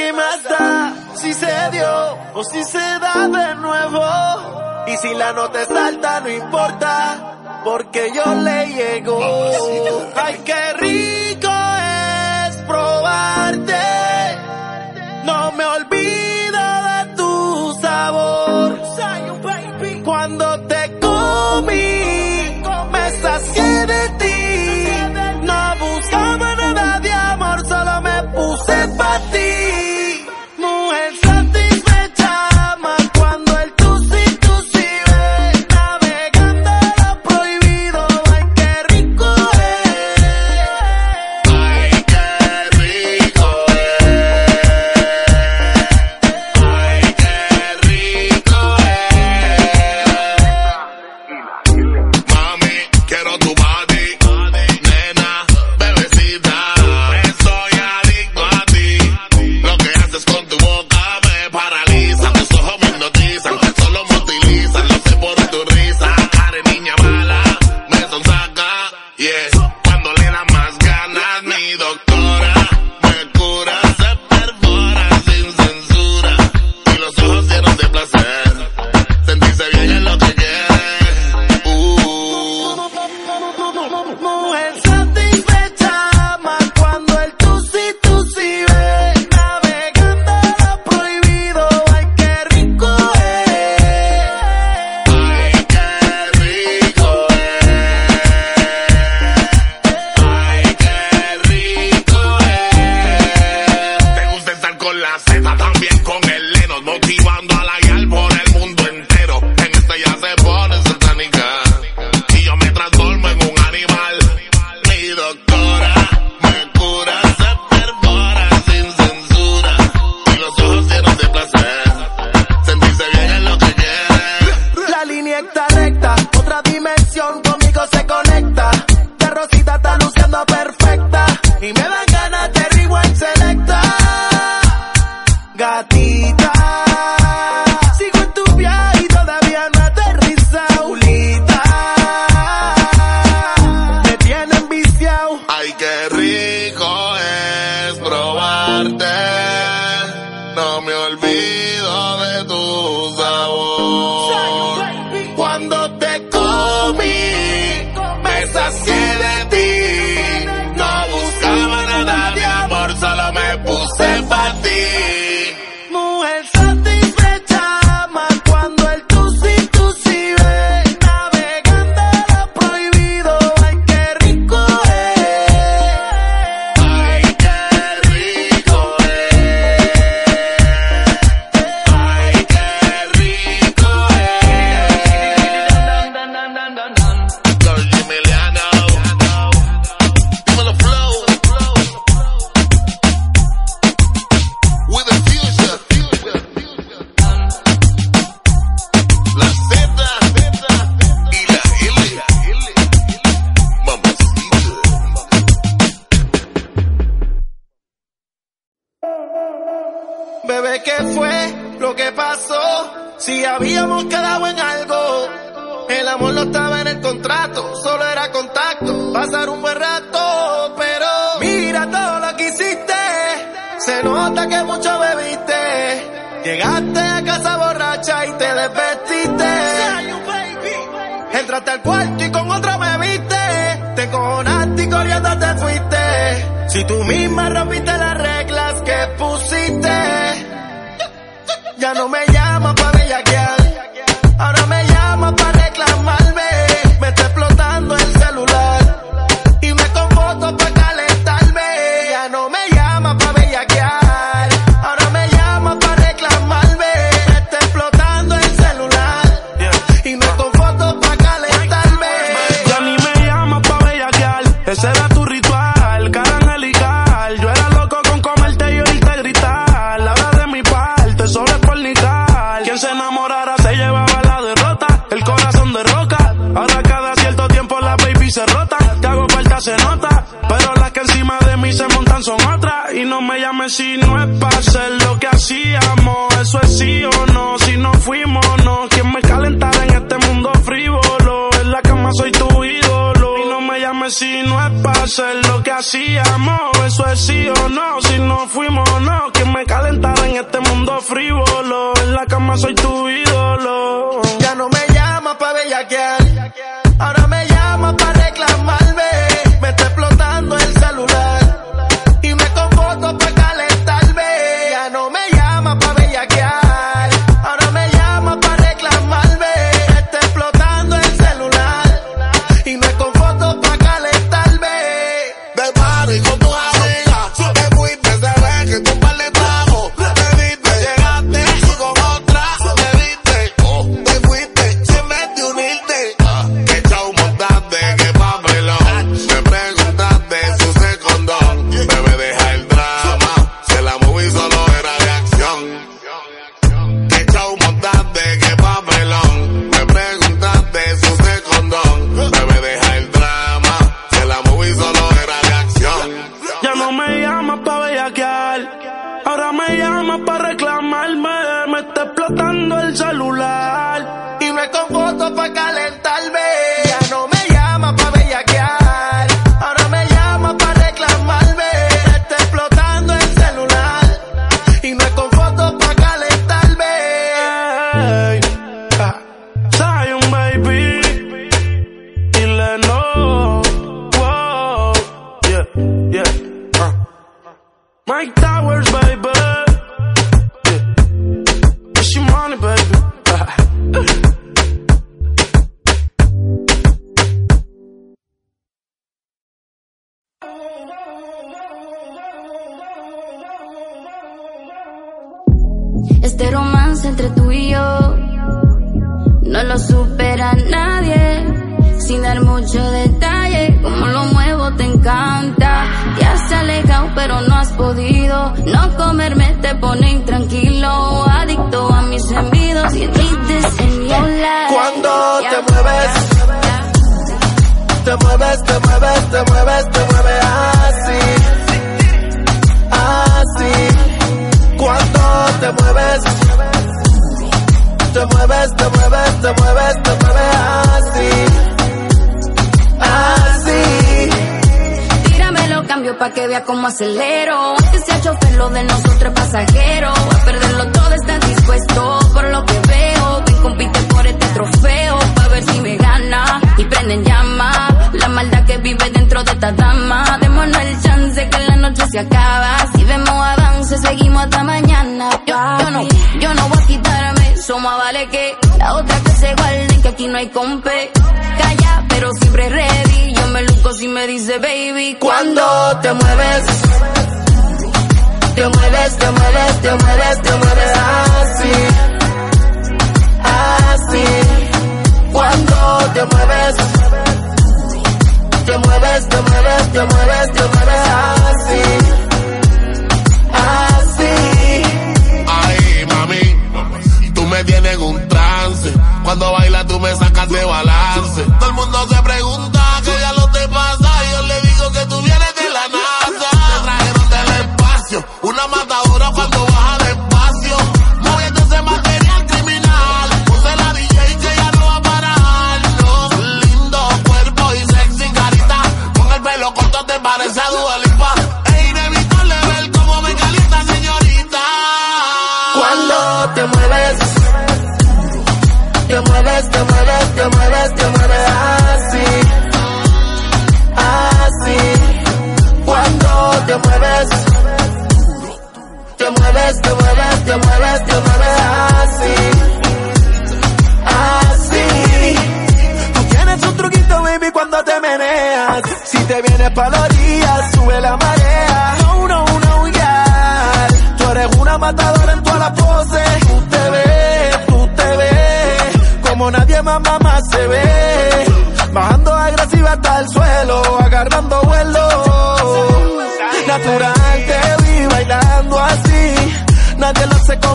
que más da si se dio o si se da de nuevo. Y si la nota es alta, no importa, porque yo le llego. Ay, qué rico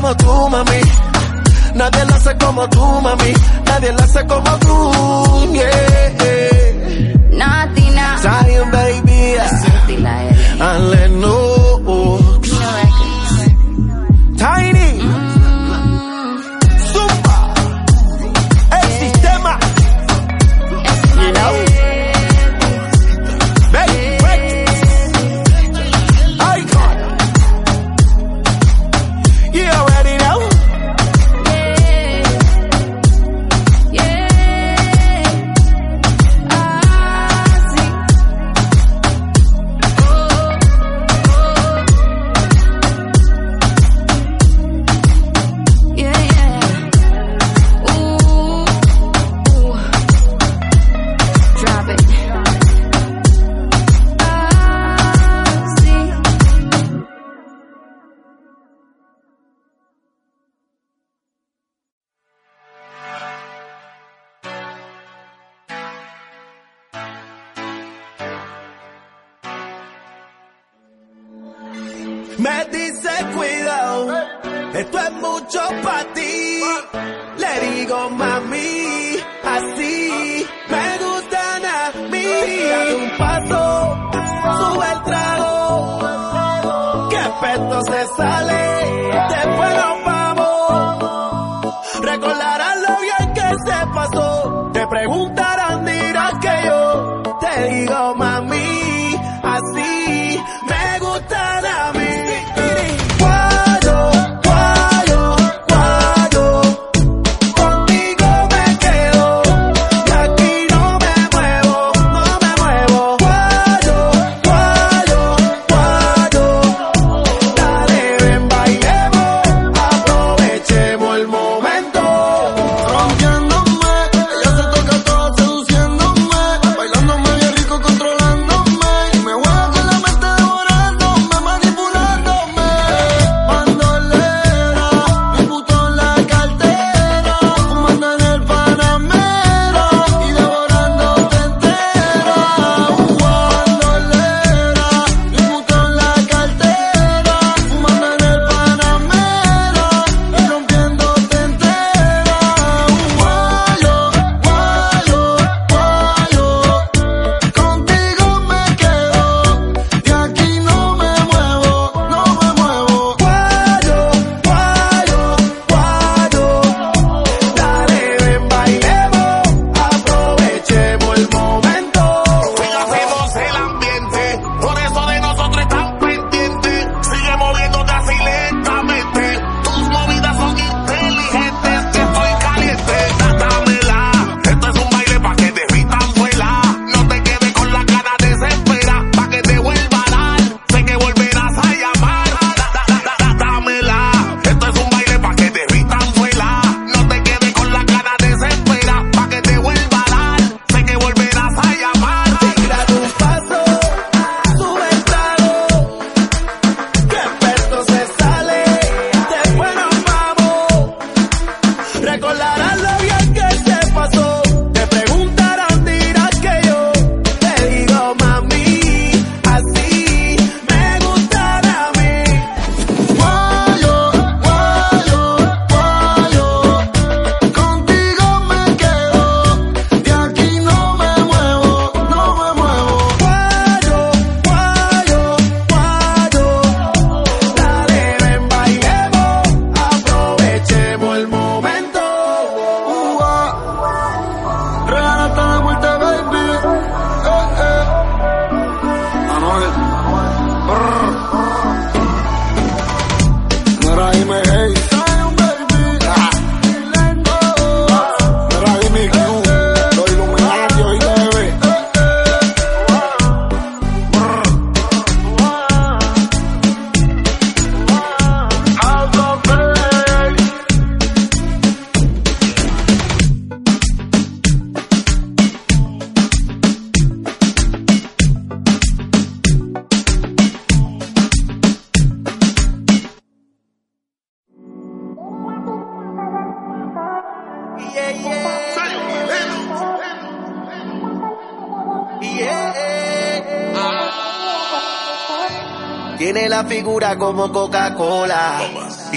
como tú, mami. Nadie la hace como tú, mami. Nadie la hace como tú, yeah.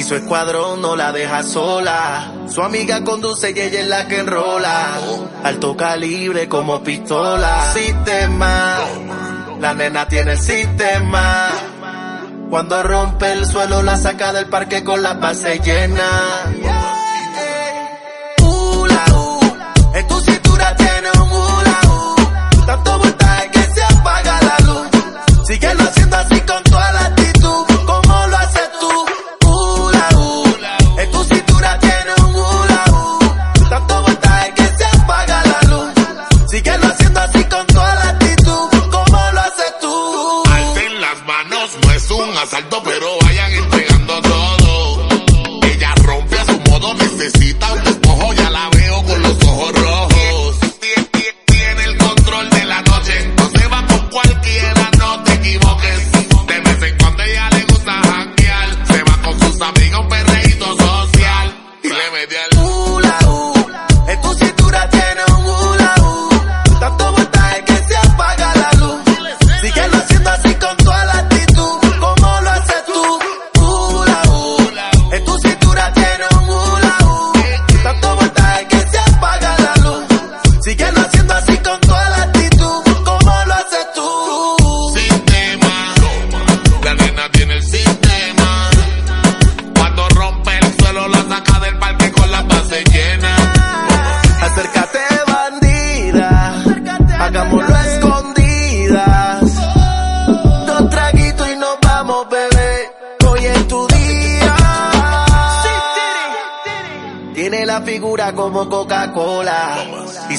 su escuadrón no la deja sola. Su amiga conduce y ella es la que enrola. Alto calibre como pistola. Sistema, la nena tiene el sistema. Cuando rompe el suelo la saca del parque con la base llena.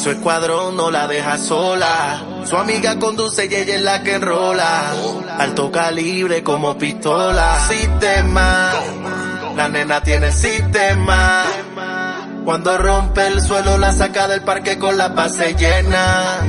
su escuadrón no la deja sola. Su amiga conduce y ella es la que enrola. Alto calibre como pistola. Sistema, la nena tiene sistema. Cuando rompe el suelo la saca del parque con la base llena.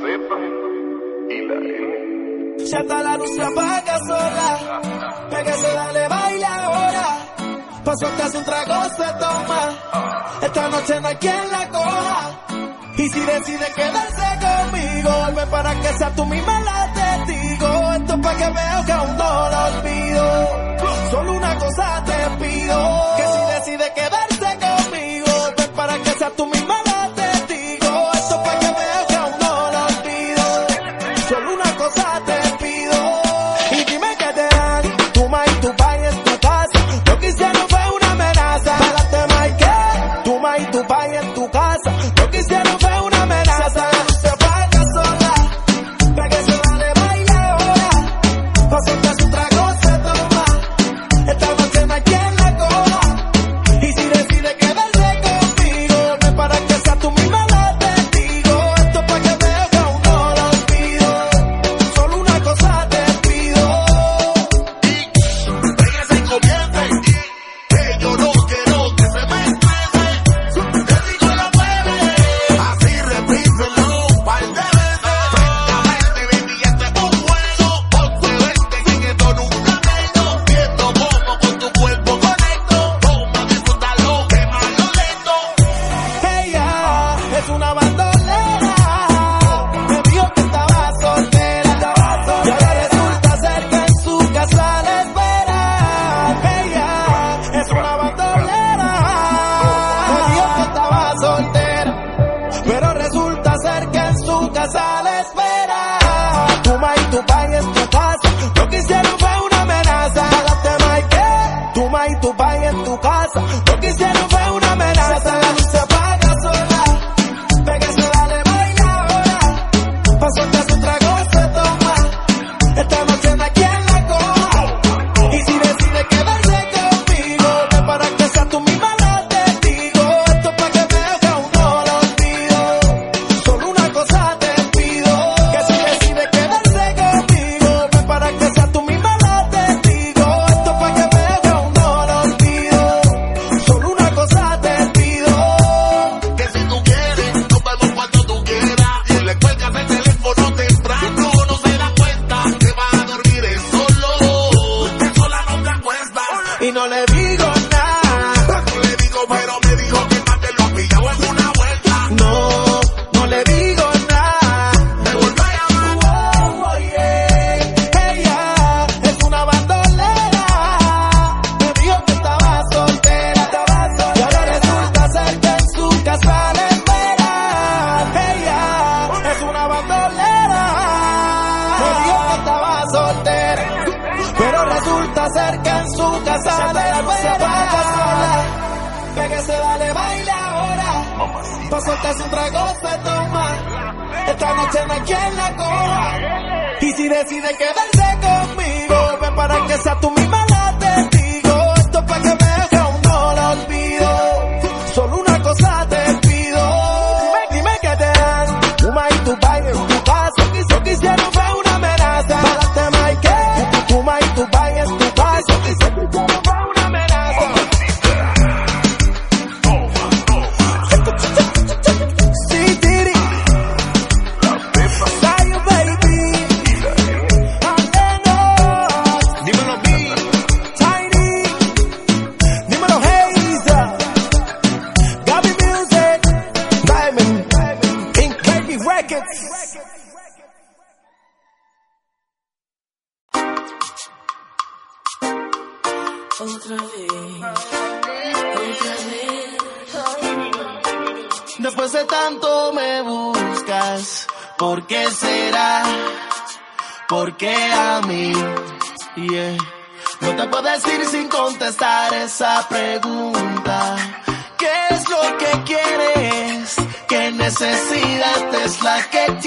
Z y la N. Ya está la luz se apaga sola, pégase, dale, baila ahora. Paso hasta un trago se toma, esta noche no hay quien la coja. Y si decides quedarse conmigo, vuelve para que sea tú misma la testigo. Esto es para que veo que aún no lo olvido. Solo una cosa te pido, que si decides quedarse conmigo, vuelve para que sea tú misma la que se vale baile ahora. Pa' soltarse un trago se toma. Esta noche no hay quien la coja. Y si decide quedarse conmigo, ven para que sea tu misma esa pregunta. ¿Qué es lo que quieres? ¿Qué necesidad es la que quieres?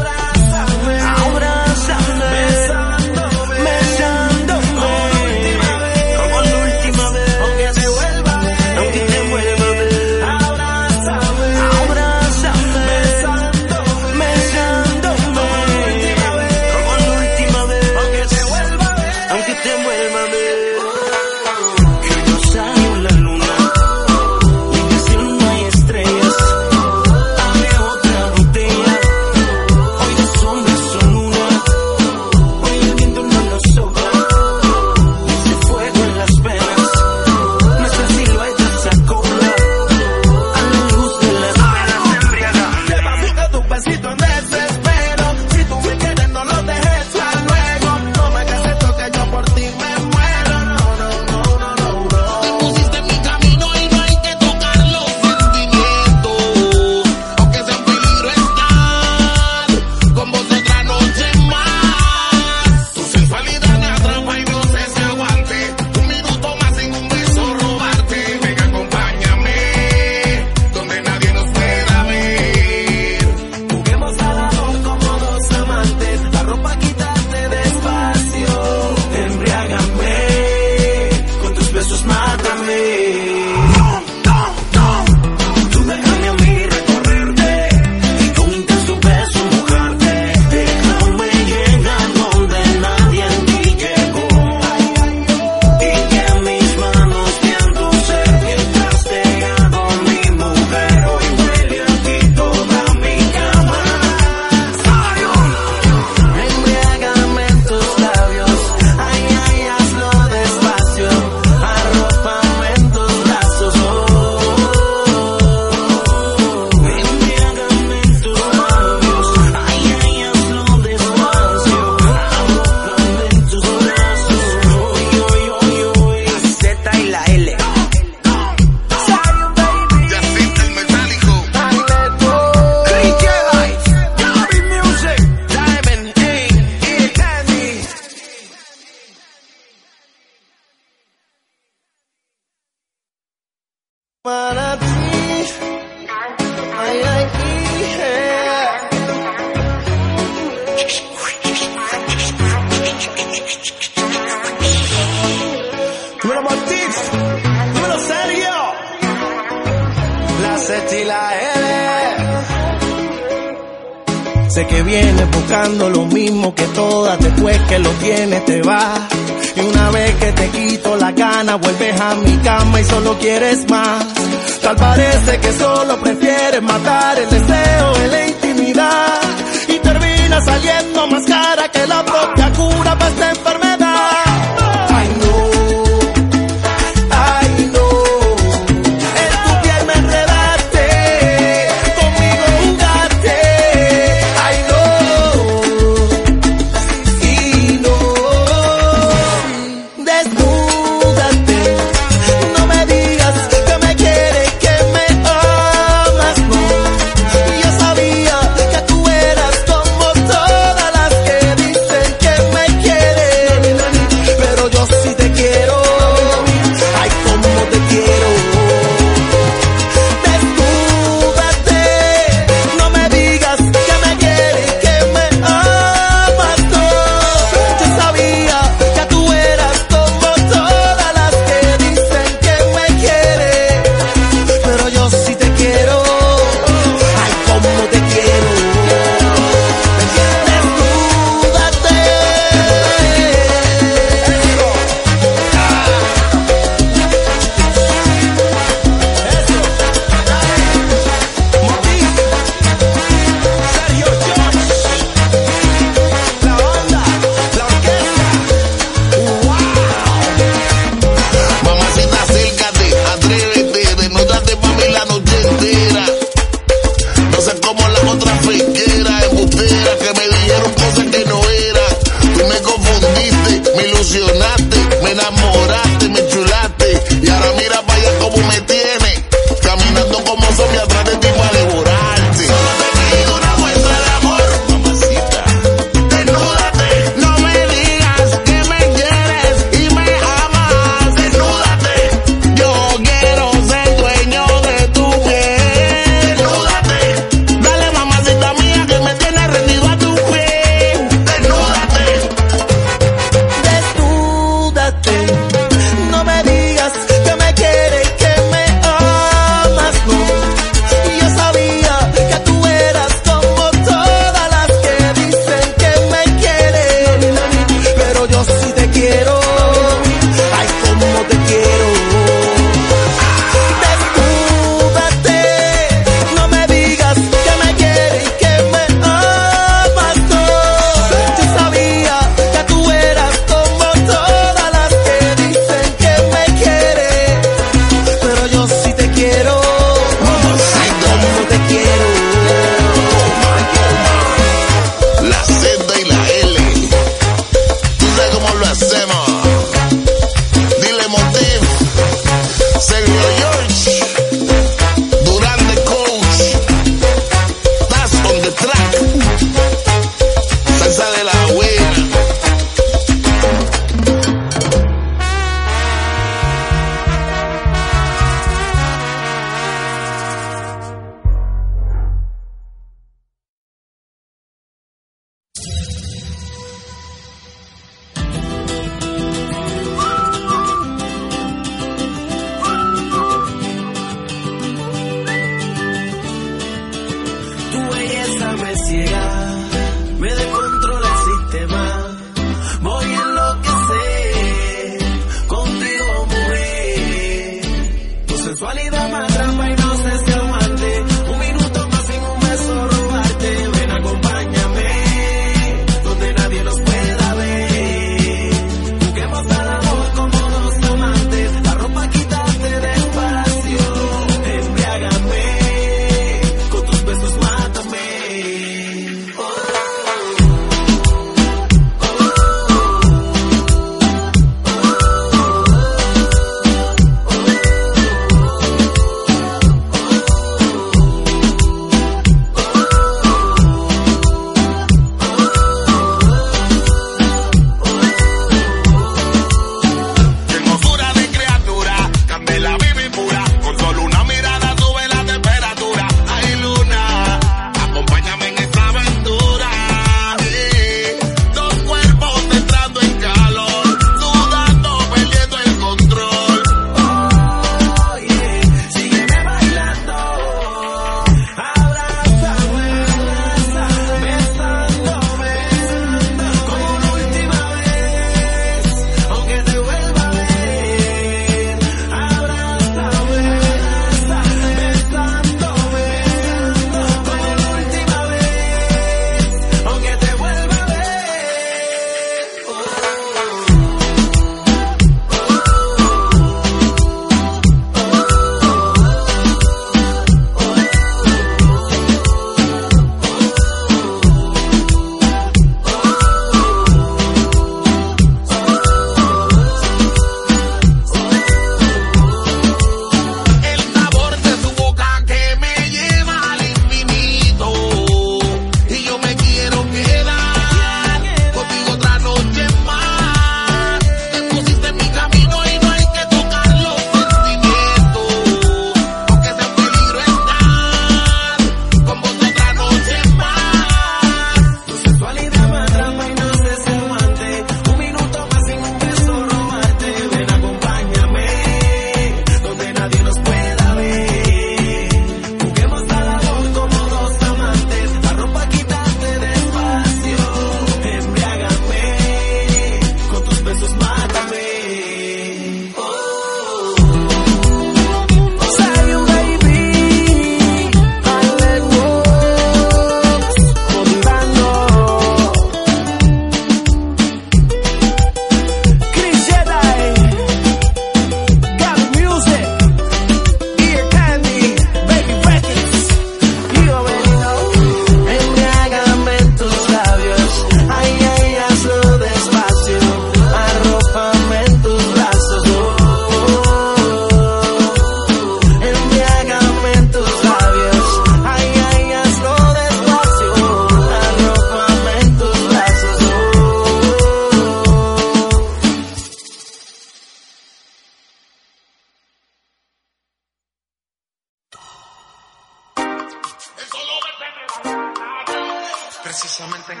Precisamente en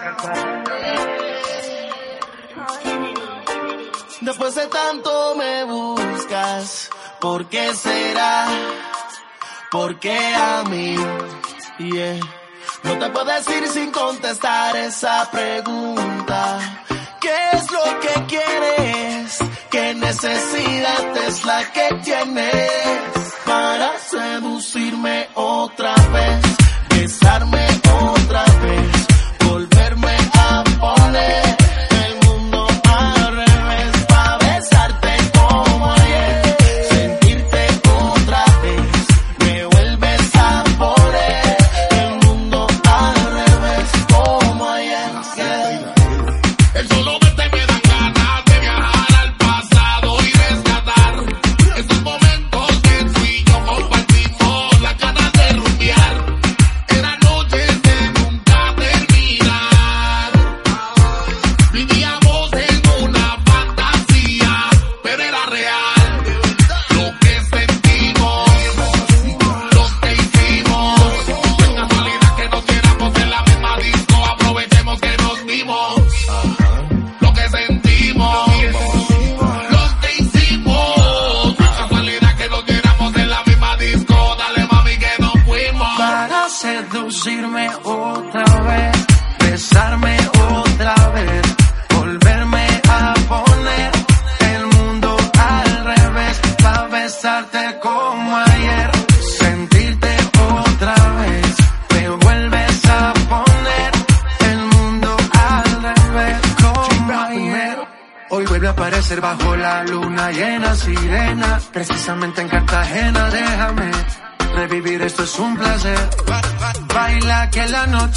Después de tanto me buscas, ¿por qué será? ¿Por qué a mí? No te puedes ir sin contestar esa pregunta. ¿Qué es lo que quieres? ¿Qué necesidad es la que tienes para seducirme otra vez? besarme otra vez.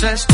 test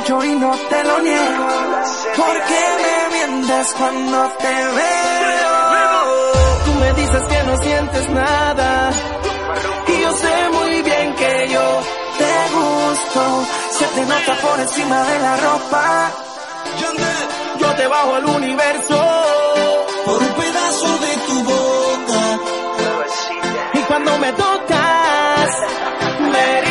mucho y no te lo niego. Porque me mientes cuando te veo. Tú me dices que no sientes nada. Y yo sé muy bien que yo te gusto. Se te nota por encima de la ropa. Yo te bajo al universo. Por un pedazo de tu boca. Y cuando me tocas, me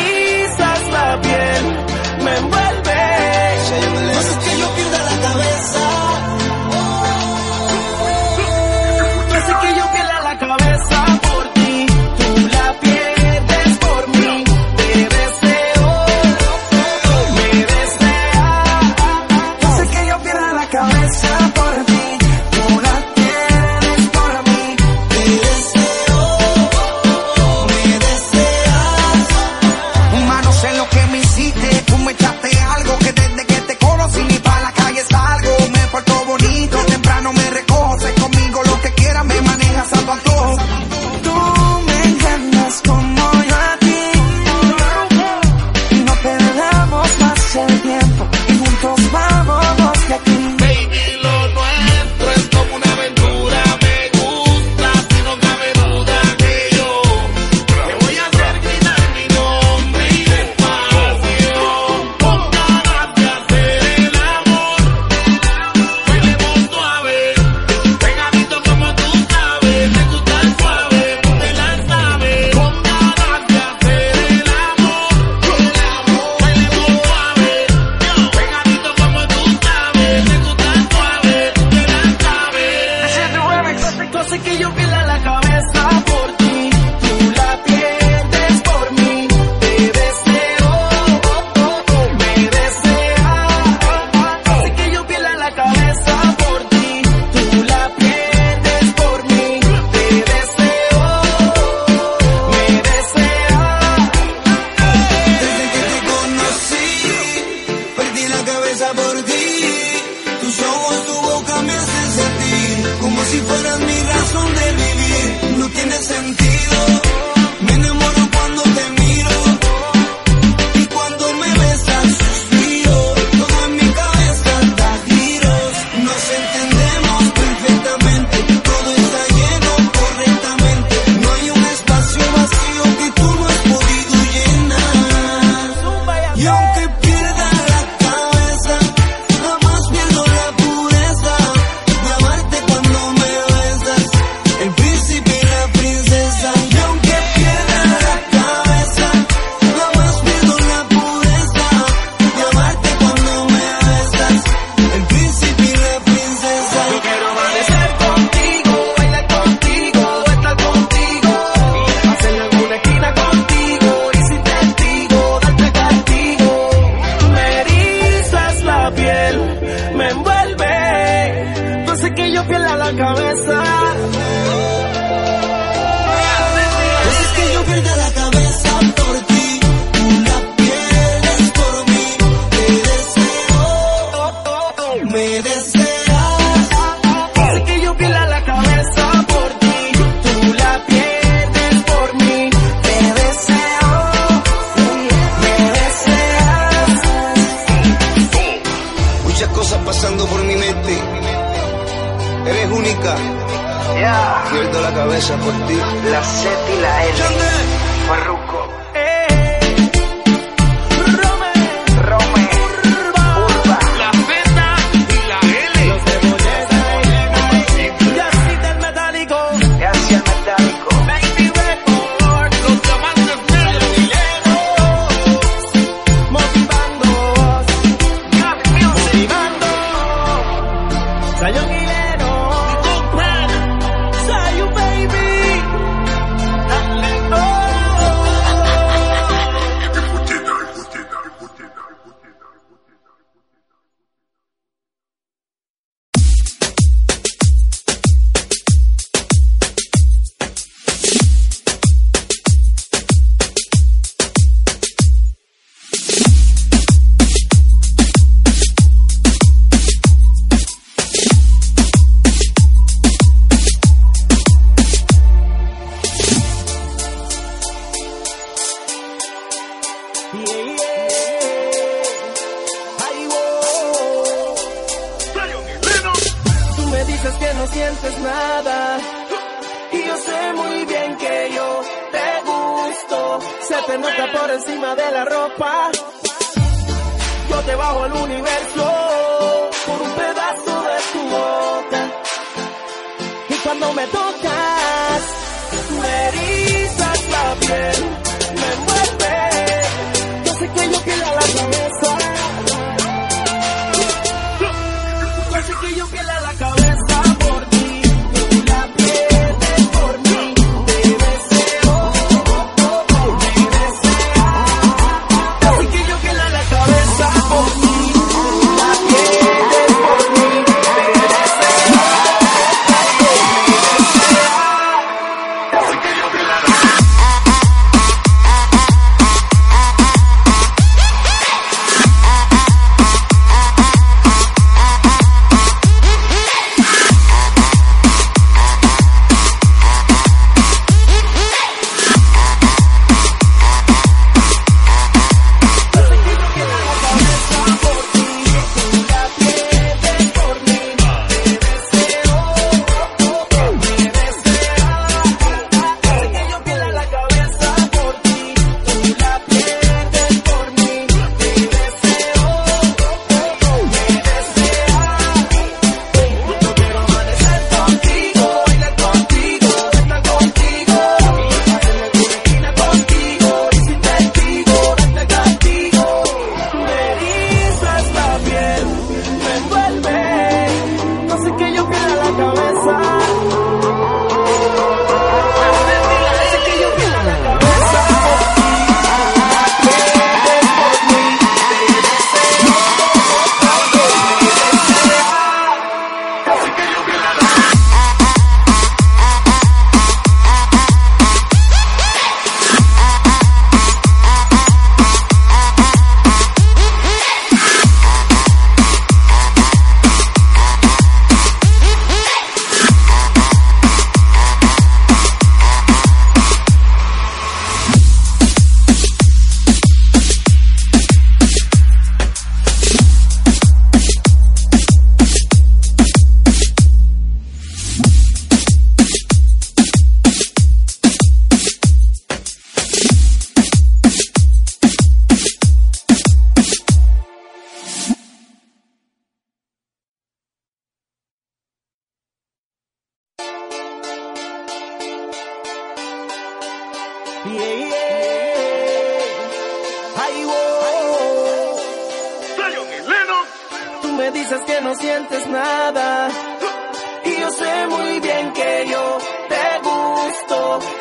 Tú me dices que no sientes nada y yo sé muy bien que yo te gusto. Se te nota por encima de la ropa. Yo te bajo al universo por un pedazo de tu boca. Y cuando me tocas, me erizas la piel el cuello que la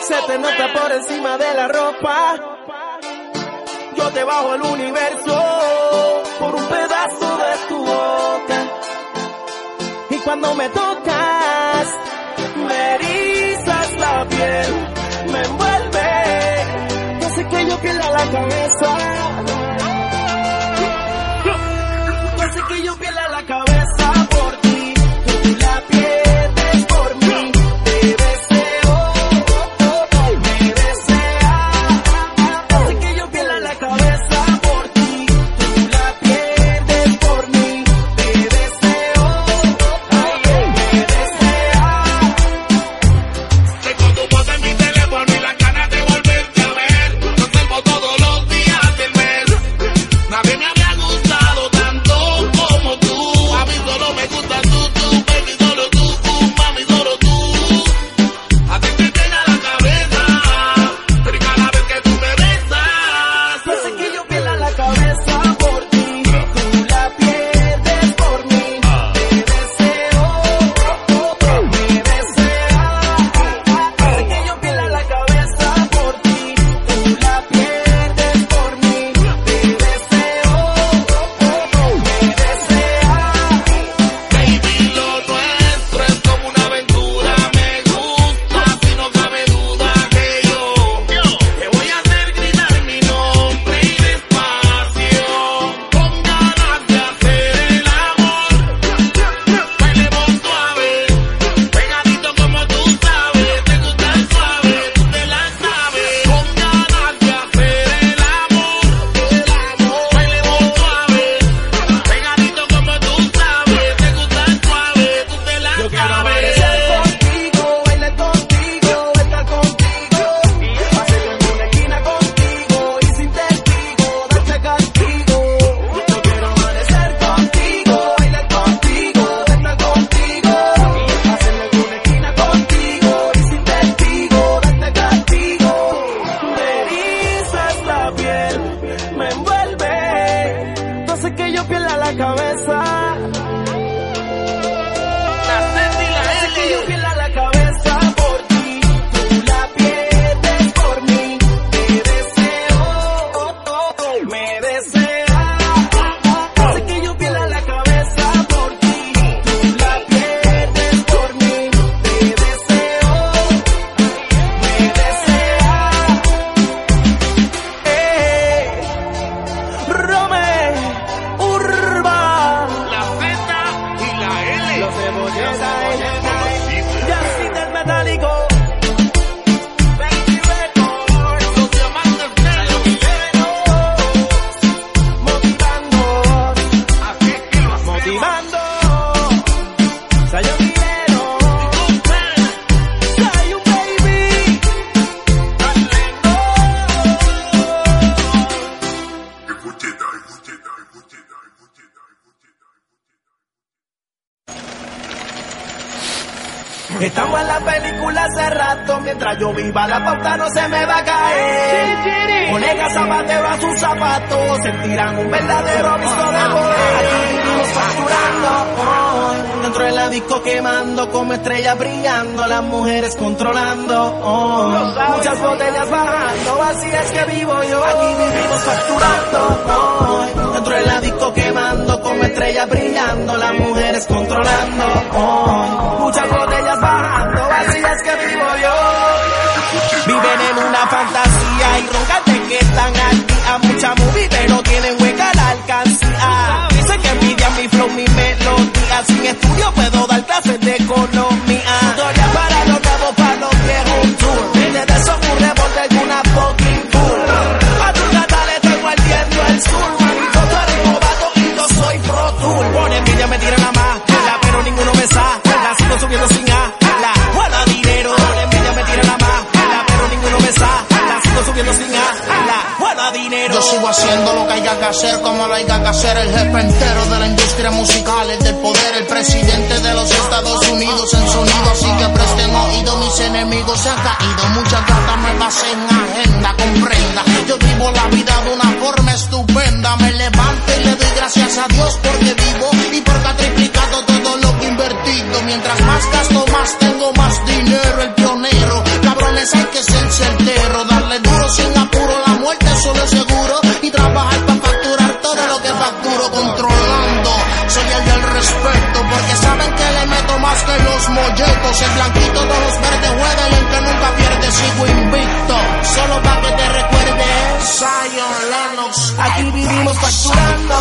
Se te nota por encima de la ropa. Yo te bajo el universo por un pedazo de tu boca. Y cuando me tocas, me erizas la piel, me envuelve. No sé que yo pierda la cabeza. No sé que yo pierda la cabeza. mientras yo viva la pauta no se me va a caer. Colegas zapatero a sus zapatos sentirán un verdadero abismo de ah, poder. Ah, ah, facturando, oh, dentro del disco quemando, como estrella brillando, las mujeres controlando, oh, muchas botellas bajando, así es que vivo yo. Aquí vivimos facturando, oh, dentro del disco quemando, como estrellas brillando, las mujeres controlando, oh, muchas botellas bajando. Están aquí a mucha movie, pero tienen hueca la alcancía. Dicen que envidian mi flow, mi melodía. Sin estudio puedo dar clases de color. sigo haciendo lo que haya que hacer, como lo haya que hacer. El jefe entero de la industria musical, el del poder, el presidente de los Estados Unidos en sonido. Así que presten oído, mis enemigos se han caído. Muchas cartas me pasé en agenda, comprenda. Yo vivo la vida de una forma estupenda. Me levanto y le doy gracias a Dios porque vivo y porque ha triplicado todo lo que invertido. Mientras más gasto, más tengo más dinero. El pionero, cabrones, hay que ser. Los molletos. El blanquito de los verdes juega y el nunca pierde sigo invicto. Solo para que te recuerdes. Zion Lennox. Aquí vivimos facturando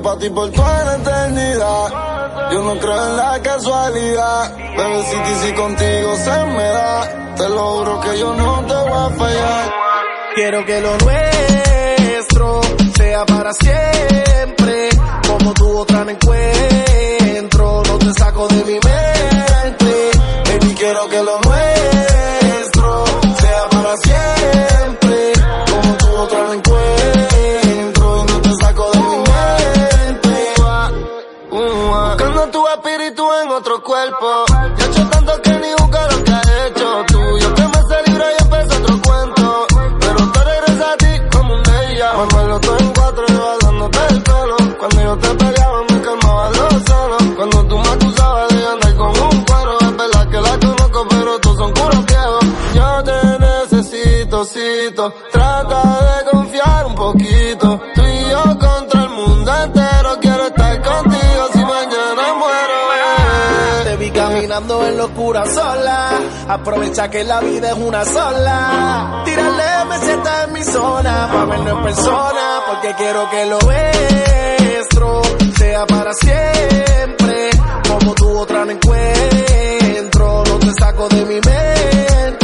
Para ti por toda la eternidad. Yo no creo en la casualidad, bebecita, y si contigo se me da, te lo juro que yo no te voy a fallar. Quiero que lo nuestro sea para siempre. Como tu otra no encuentro, no te saco de mi mente. Baby, quiero que lo nuestro sea para siempre. Como tú otra no encuentro Buscando tu espíritu en otro cuerpo. Ya he hecho tanto que ni busca lo que has hecho tú. Yo que me se libra y empezó otro cuento. Pero te regresa a ti como un día. Manuel, todo en cuatro y bailándote el pelo. Cuando yo te peleaba me calmaba los celos. Cuando tú me acusabas de andar con un cuero. Es verdad que la conozco, pero todos son puros viejos. Yo te necesito, cito. Trata locura sola. Aprovecha que la vida es una sola. Tírale meseta en mi zona. Pa' verlo en persona. Porque quiero que lo nuestro sea para siempre. Como tu otra no encuentro. No te saco de mi mente.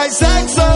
I and so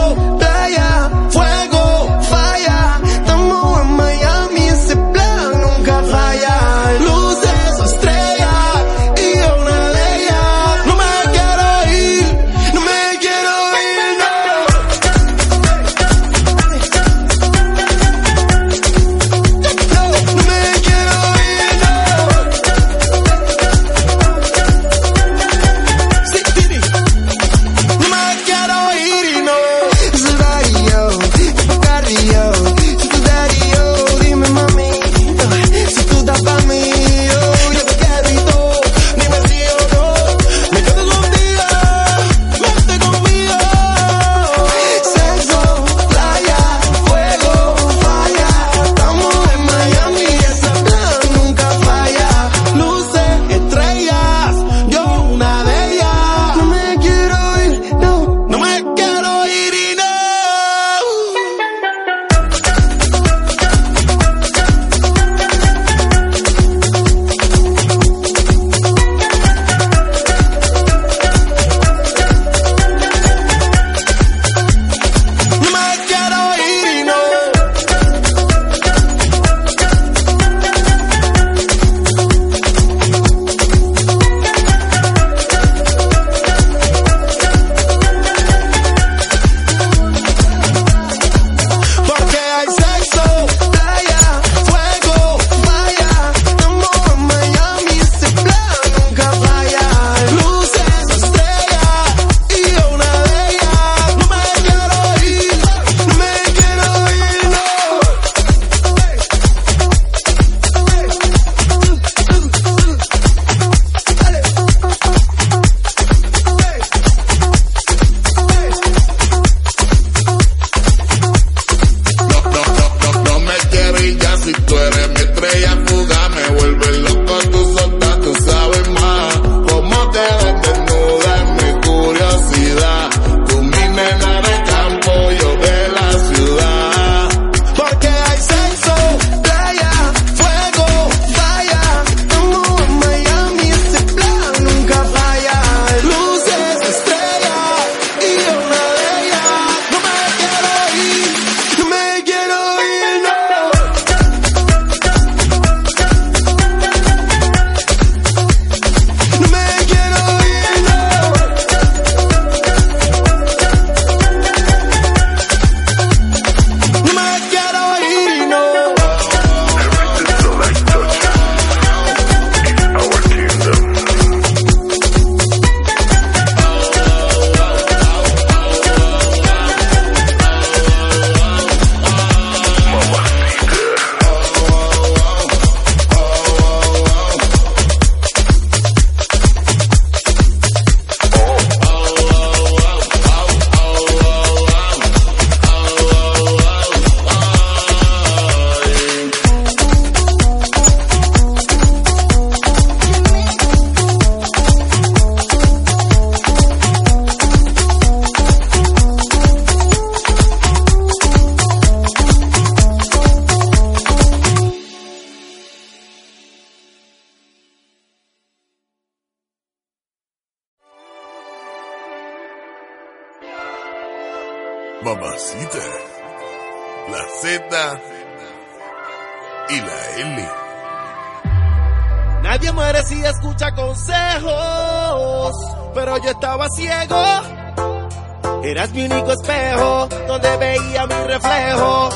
Eras mi único espejo donde veía mi reflejo.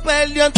Perdido en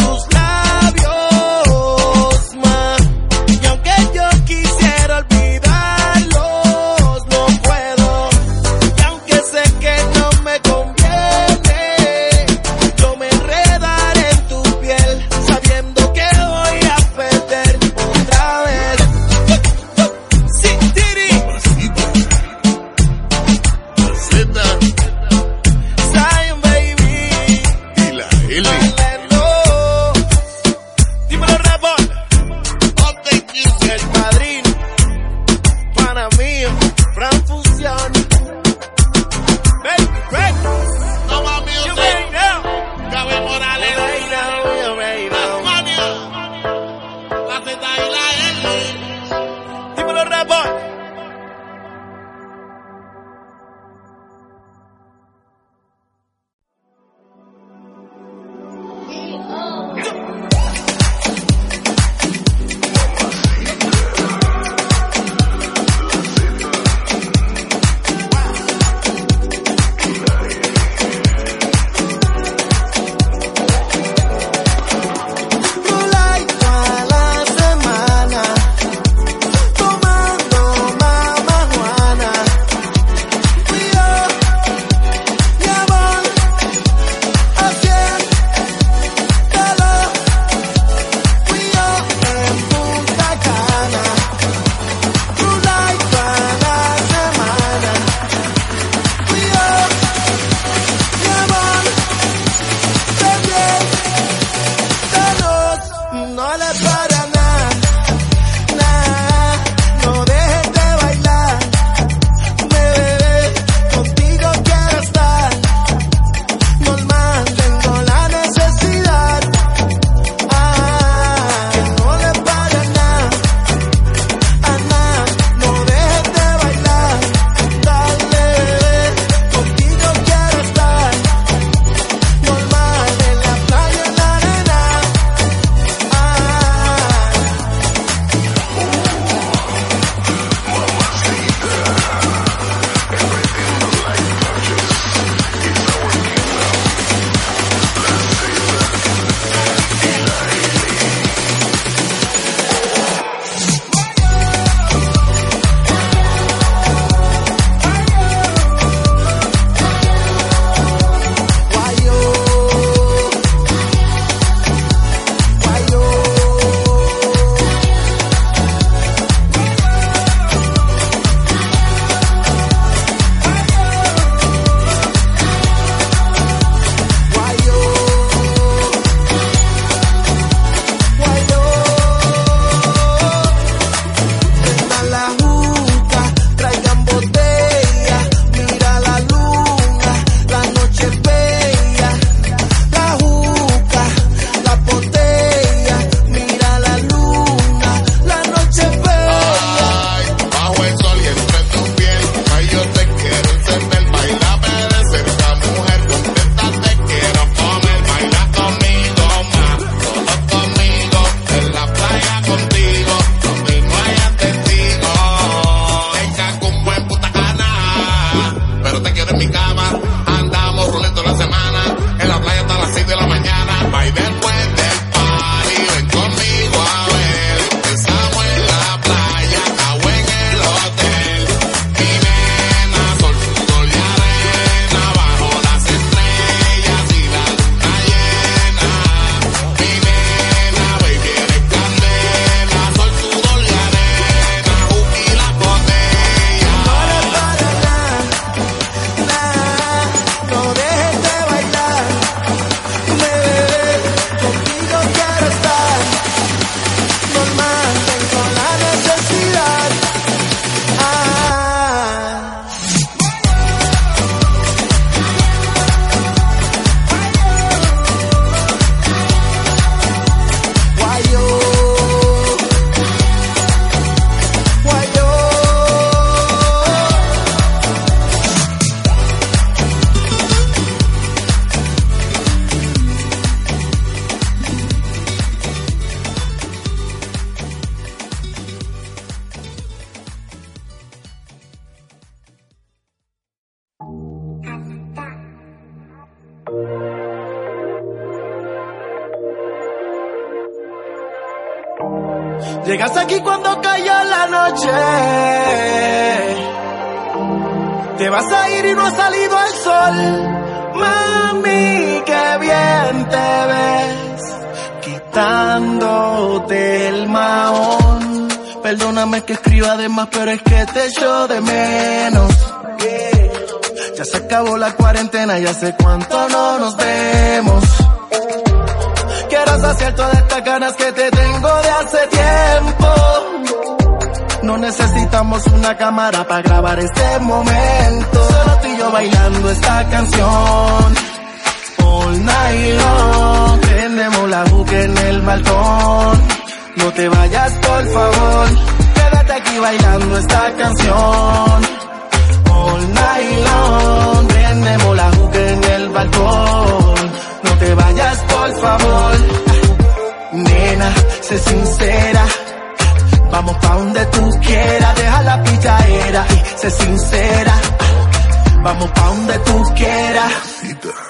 Vamos pa' donde tú quieras.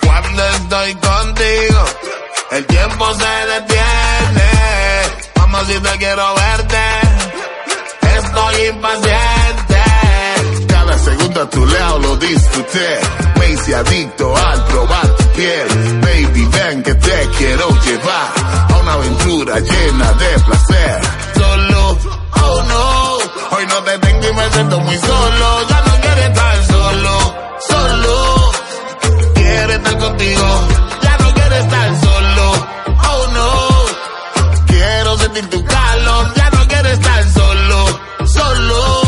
Cuando estoy contigo, el tiempo se detiene. Vamos si te quiero verte, estoy impaciente. Cada segundo a tu lado lo disfruté. Me hice adicto al probar tu piel. Baby, ven que te quiero llevar a una aventura llena de placer. Solo, oh no, hoy no te tengo y me siento muy solo. Ya no quiero estar solo, solo. Quiero estar contigo, ya no quiero estar solo. Oh no, quiero sentir tu calor, ya no quiero estar solo, solo.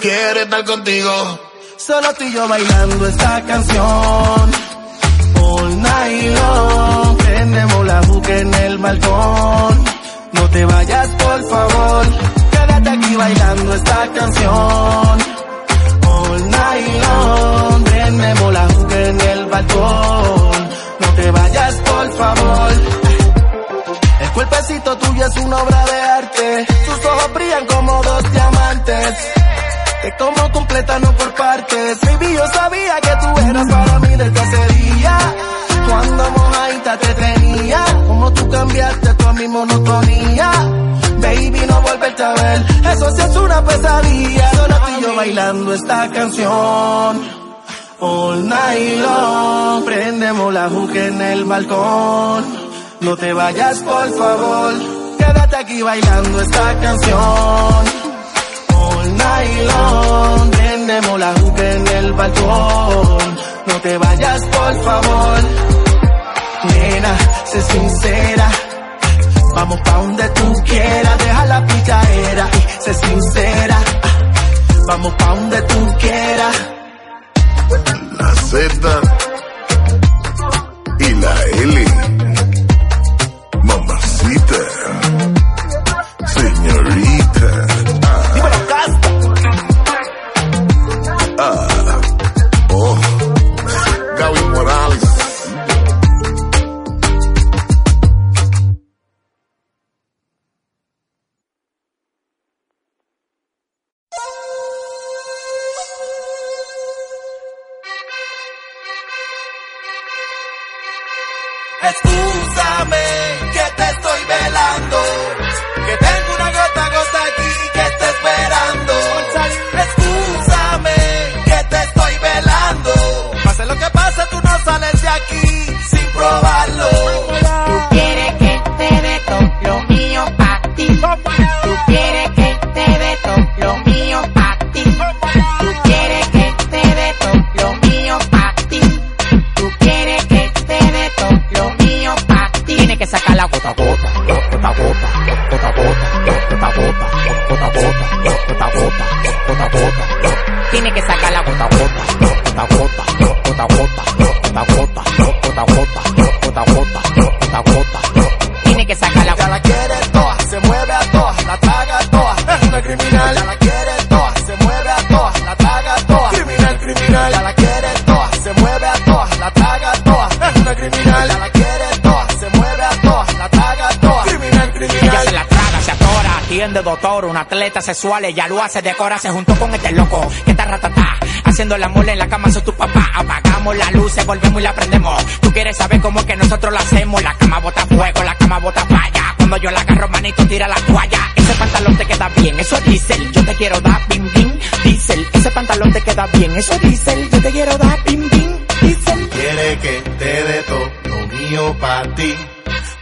Quiero estar contigo. Solo tú y yo bailando esta canción. All night long. Prendemos la juca en el balcón. No te vayas, por favor. Quédate aquí bailando esta canción. All night long. Prendemos la No te vayas, por favor. El cuerpecito tuyo es una obra de arte. Tus ojos brillan como dos diamantes. Te como completa, no por partes. Baby, yo sabía que tú eras para mí desde ese día. Cuando mojadita te tenía. Como tú cambiaste toda mi monotonía. Baby, no volverte a ver. Eso sí es una pesadilla. Solo tú y yo bailando esta canción. All night long. Prendemos la juca en el balcón. No te vayas, por favor. Quédate aquí bailando esta canción. All night long, prendemos la juca en el balcón. No te vayas, por favor. Nena, sé sincera. Vamos pa' donde tú quieras, deja la pichadera y sé sincera. Vamos pa' donde tú quieras. La Z y la L. Mamacita. Señorita. Ah. Ah. Sales de aquí sin probarlo. Tú quieres que te dé todo lo mío pa' ti. Tú quieres que te dé todo lo mío pa' ti. Tú quieres que te dé todo lo mío pa' ti. Tú quieres que te dé todo lo mío pa' ti. Tienes que sacar la gota a gota, gota atiende doctor, un atleta sexual, ella lo hace, decora, se juntó con este loco, que está ratatá, haciendo la mole en la cama, soy tu papá, apagamos la luz, volvemos y la prendemos, tú quieres saber cómo es que nosotros lo hacemos, la cama bota fuego, la cama bota falla, cuando yo la agarro manito tira la toalla, esa pantalón te queda bien, eso es diésel. Yo te quiero dar bim bim, diésel. Ese pantalón te queda bien, eso es diésel. Yo te quiero dar bim bim, diésel. Quiere que te dé todo lo mío pa' ti.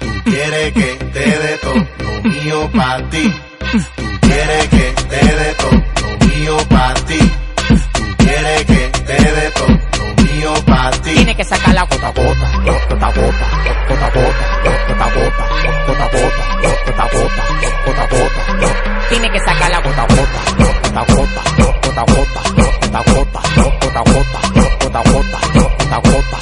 Tú quieres que te dé todo lo mío pa' ti. Tú quieres que te dé todo lo mío pa' ti. Tú quieres que te dé todo lo mío pa' ti. Tiene que sacar la gota a gota, gota a gota, gota a gota, gota a gota, gota a gota, gota a gota, gota a gota. Tiene que sacar la gota a gota, gota a gota, gota a gota, gota a gota, gota a gota, gota a gota, gota a gota.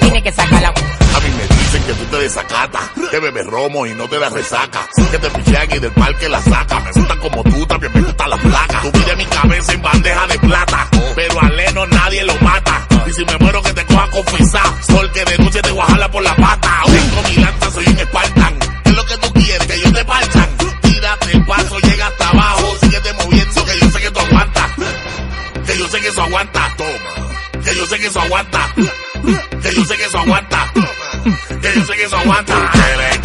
Tiene que sacar la A mí me dicen que tú te desacatas, que bebes romo y no te das resaca, que te pichean y del parque la saca. Me gusta como tú, también me gusta la placa. Tu vida en mi cabeza en bandeja de plata, pero a Leno nadie lo mata. Y si me muero que te coja confesar, sol que de noche te guajala por la pata. Tengo mi lanza, soy un Spartan. ¿Qué es lo que tú quieres? Que yo te parchan. Tírate el paso, llega hasta abajo, síguete moviendo que yo sé que tú aguantas. Que yo sé que eso aguanta, toma. Que yo sé que eso aguanta. Que yo sé que eso aguanta. Que yo sé que eso aguanta.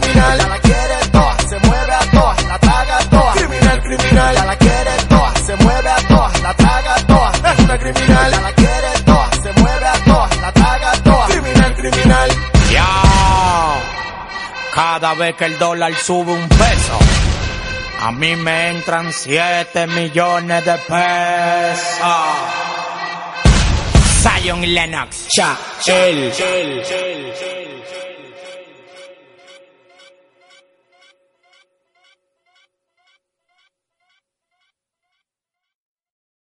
Criminal. Ya la quiere toa, se mueve a toa, la traga toa, criminal, criminal. Ya la quiere toa, se mueve a toa, la traga toa, es una criminal. Ya la quiere toa, se mueve a toa, la traga toa, criminal, criminal. Ya. Cada vez que el dólar sube un peso, a mí me entran 7 millones de pesos. Zion Lennox, cha, chill.